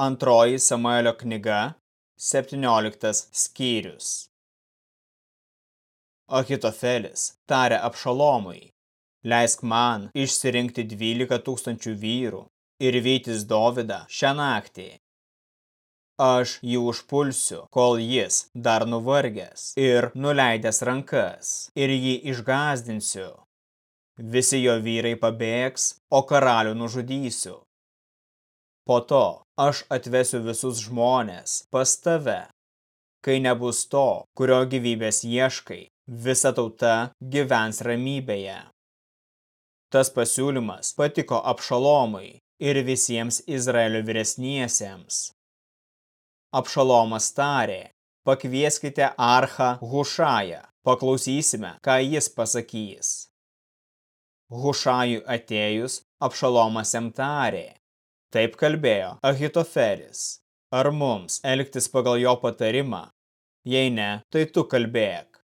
Antroji Samuelio knyga, 17 skyrius. Ahitofelis tarė Apšalomui, leisk man išsirinkti 12 tūkstančių vyrų ir vytis Dovydą šią naktį. Aš jį užpulsiu, kol jis dar nuvargęs ir nuleidęs rankas, ir jį išgazdinsiu. Visi jo vyrai pabėgs, o karalių nužudysiu. Po to aš atvesiu visus žmonės pas tave. Kai nebus to, kurio gyvybės ieškai, visa tauta gyvens ramybėje. Tas pasiūlymas patiko Apšalomui ir visiems Izraelio vyresniesiems. Apšalomas tarė, pakvieskite Archą Hušają, paklausysime, ką jis pasakys. Hušajui atėjus, Apšalomas jam tarė, Taip kalbėjo Ahitoferis. Ar mums elgtis pagal jo patarimą? Jei ne, tai tu kalbėk.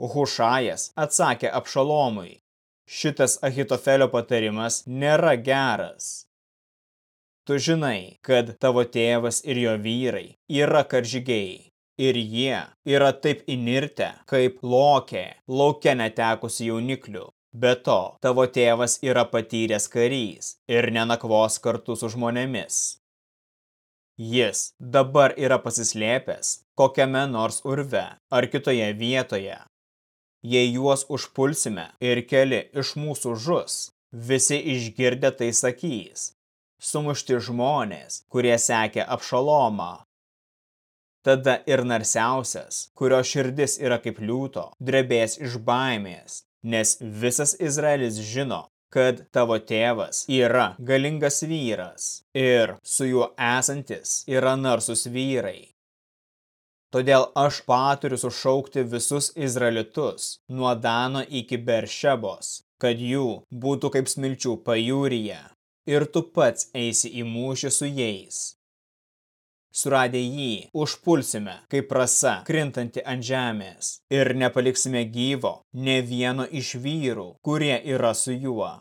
Hušajas atsakė Apšalomui. Šitas Ahitofelio patarimas nėra geras. Tu žinai, kad tavo tėvas ir jo vyrai yra karžygiai. Ir jie yra taip inirtę, kaip lokė, laukia netekusi jauniklių. Be to, tavo tėvas yra patyręs karys ir nenakvos kartu su žmonėmis. Jis dabar yra pasislėpęs kokiame nors urve ar kitoje vietoje. Jei juos užpulsime ir keli iš mūsų žus, visi išgirdę tai sakys. Sumušti žmonės, kurie sekė apšalomą. Tada ir narsiausias, kurio širdis yra kaip liūto, drebės iš baimės nes visas Izraelis žino, kad tavo tėvas yra galingas vyras ir su juo esantis yra narsus vyrai. Todėl aš paturiu sušaukti visus izraelitus nuo Dano iki Beršebos, kad jų būtų kaip smilčių pajūryje, ir tu pats eisi į mūšį su jais. Suradę jį, užpulsime, kaip rasa, krintanti ant žemės, ir nepaliksime gyvo ne vieno iš vyrų, kurie yra su juo.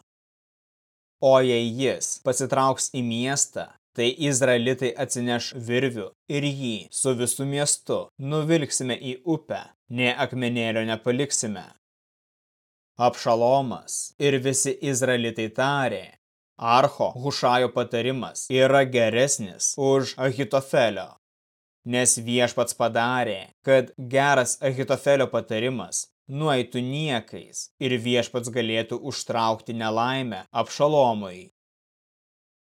O jei jis pasitrauks į miestą, tai izraelitai atsineš virvių ir jį su visu miestu nuvilksime į upę, ne akmenėlio nepaliksime. Apšalomas ir visi izraelitai tarė, Archo Hušajo patarimas yra geresnis už Ahitofelio, nes viešpats padarė, kad geras Ahitofelio patarimas nueitų niekais ir viešpats galėtų užtraukti nelaimę apšalomui.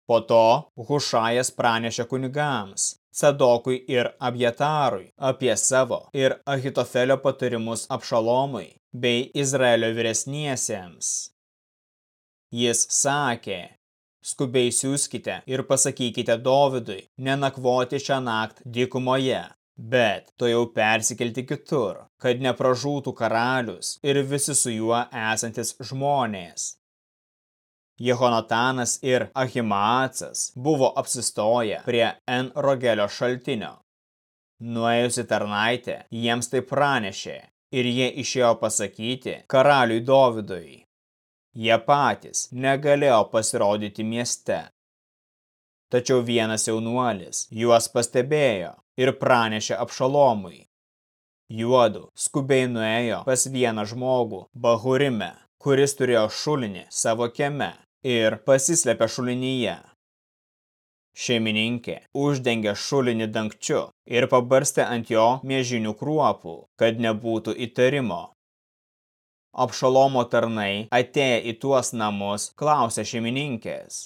Po to Hušajas pranešė kunigams, Sadokui ir Abjatarui apie savo ir Ahitofelio patarimus apšalomui bei Izraelio vyresniesiems. Jis sakė, skubiai siūskite ir pasakykite Dovidui nenakvoti šią naktį dykumoje, bet to jau persikelti kitur, kad nepražūtų karalius ir visi su juo esantis žmonės. Jehonatanas ir Ahimaacas buvo apsistoję prie En Rogelio šaltinio. Nuėjusi tarnaitė jiems tai pranešė ir jie išėjo pasakyti karaliui Dovidui. Jie patys negalėjo pasirodyti mieste. Tačiau vienas jaunuolis juos pastebėjo ir pranešė apšalomui. Juodu skubiai nuėjo pas vieną žmogų Bahurime, kuris turėjo šulinį savo kieme ir pasislėpė šulinyje. Šeimininkė uždengė šulinį dangčiu ir pabarstė ant jo mėžinių kruopų, kad nebūtų įtarimo. Apšalomo tarnai atėję į tuos namus klausė šeimininkės,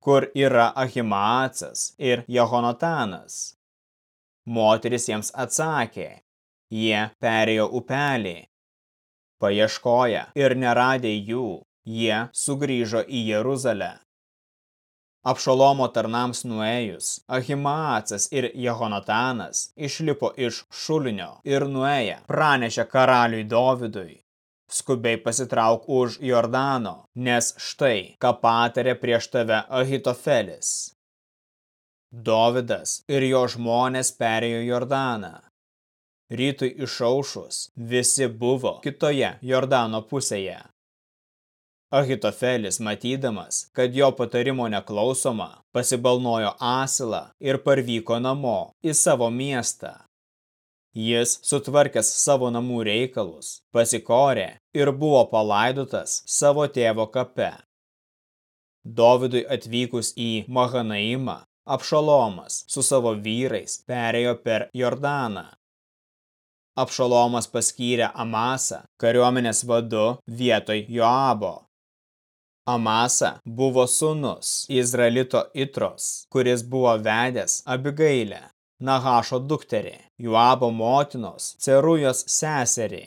kur yra Ahimaacas ir Jehonatanas. Moteris jiems atsakė, jie perėjo upelį. Paieškoja ir neradė jų, jie sugrįžo į Jeruzalę. Apšalomo tarnams nuėjus, Ahimaacas ir Jehonatanas išlipo iš šulinio ir nuėję pranešė karaliui Dovidui skubiai pasitrauk už Jordano, nes štai, ką patarė prieš tave Ahitofelis. Dovidas ir jo žmonės perėjo Jordaną. Rytui išaušus visi buvo kitoje Jordano pusėje. Ahitofelis, matydamas, kad jo patarimo neklausoma, pasibalnojo asilą ir parvyko namo į savo miestą. Jis, sutvarkęs savo namų reikalus, pasikorė ir buvo palaidotas savo tėvo kape. Dovidui atvykus į Mahanaimą, Apšalomas su savo vyrais perėjo per Jordaną. Apšalomas paskyrė Amasą kariuomenės vadu vietoj Joabo. Amasa buvo sūnus Izraelito Itros, kuris buvo vedęs Abigailę, Nahašo dukterį, Juabo motinos, Cerujos seserį.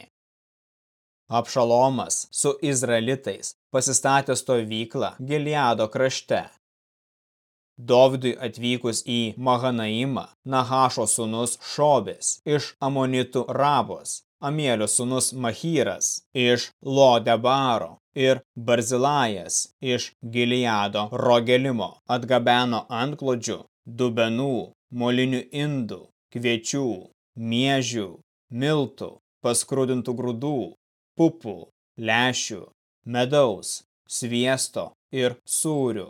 Apšalomas su Izraelitais pasistatė stovyklą Gileado krašte. Dovidui atvykus į Mahanaimą, Nahašo sūnus Šobis iš Amonitų Rabos Amielio sūnus Machyras iš Lodebaro ir Barzilajas iš Gileado Rogelimo atgabeno antklodžių, dubenų, molinių indų, kviečių, miežių, miltų, paskrudintų grūdų, pupų, lešių, medaus, sviesto ir sūrių.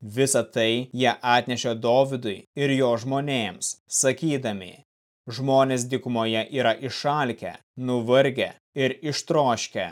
Visą tai jie atnešė Dovidui ir jo žmonėms, sakydami, Žmonės dikumoje yra išalkę, nuvargę ir ištroškę.